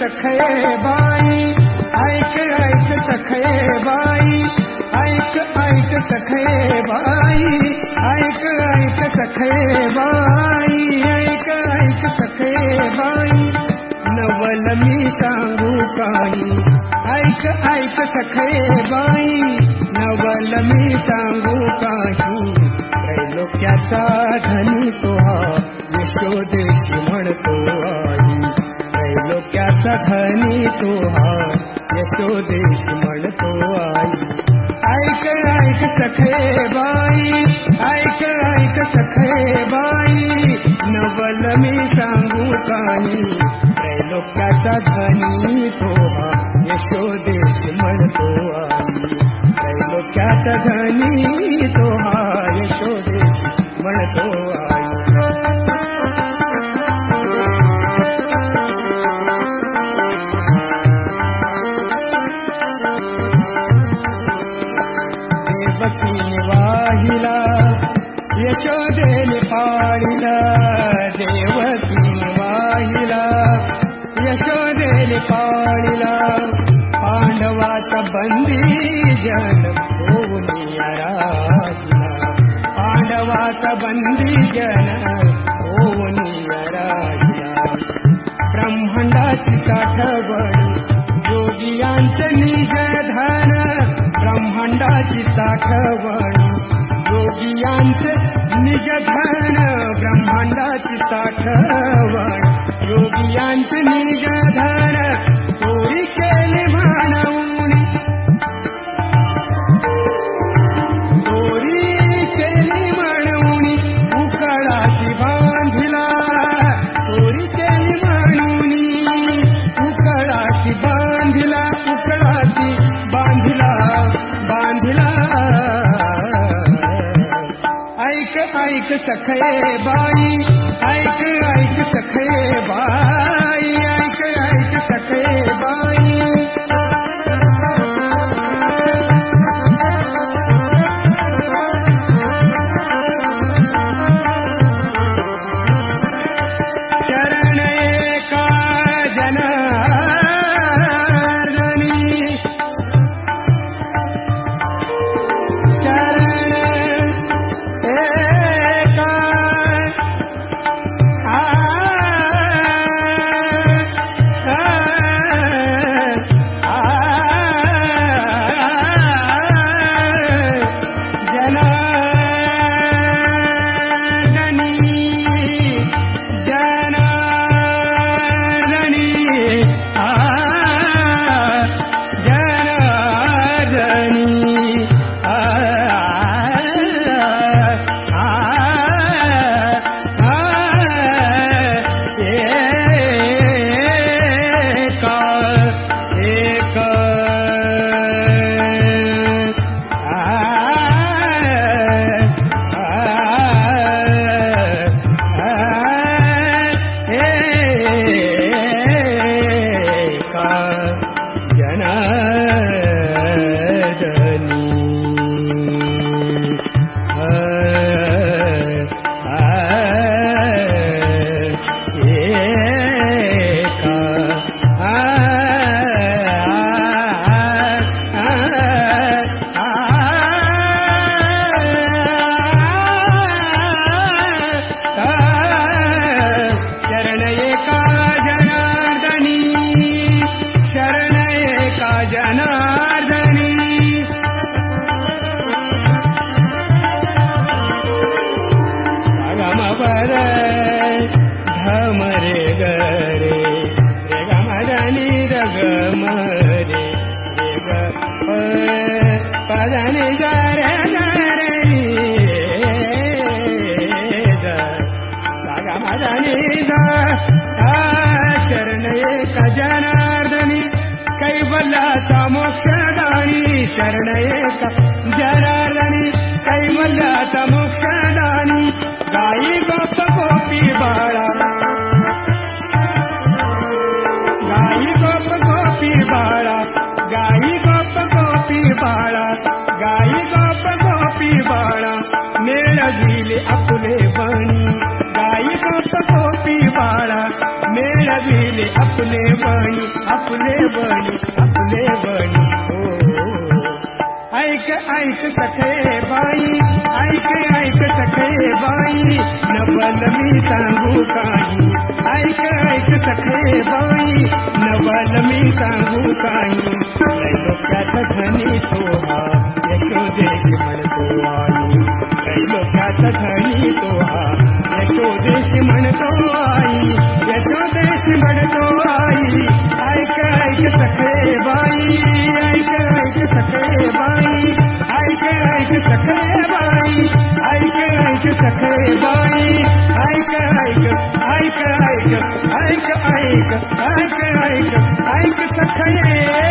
सखे बाई ऐक ऐक सखे बाई ऐक ऐक सखे बाई ऐक ऐक सखे बाई ऐक ऐक सखे बाई नवल मी सांगू काही ऐक ऐक सखे बाई नवल मी सांगू काही त्रैलोक्याचा धनी तो यशोदेशी तो आई। ऐक सखे बाई ऐक सखे बाई नवल में सांगू काही जन होऊन राहिला ब्रह्मांडाची साठवण योगियांचे निज धन ब्रह्मांडाची साठवण योगियांचे निज धन ब्रह्मांडाची साठवण. ऐक ऐक सखे बाई ऐक ऐक सखे बाई जाणीना शरणये जनार्दनी कैवल्याचा मोक्षदाणी शरणये जनार्दनी कैवल्याचा मोक्ष ऐक ऐक सखे बाई ऐक सखे बाई नवल मी सांगू काही? ऐक ऐक सखे बाई नवल मी सांगू काही? लोक्यात धनी तो हा यशोदेश म्हणतो आई काही लोक्यात धनी तो हा यशोदेश म्हणतो आई यशोदेश म्हणतो आई ऐक ऐक सखे बाई ऐक ऐक सखे बाई सखे बाई ऐक ऐक ऐक ऐक ऐक ऐक ऐक ऐक ऐक सखे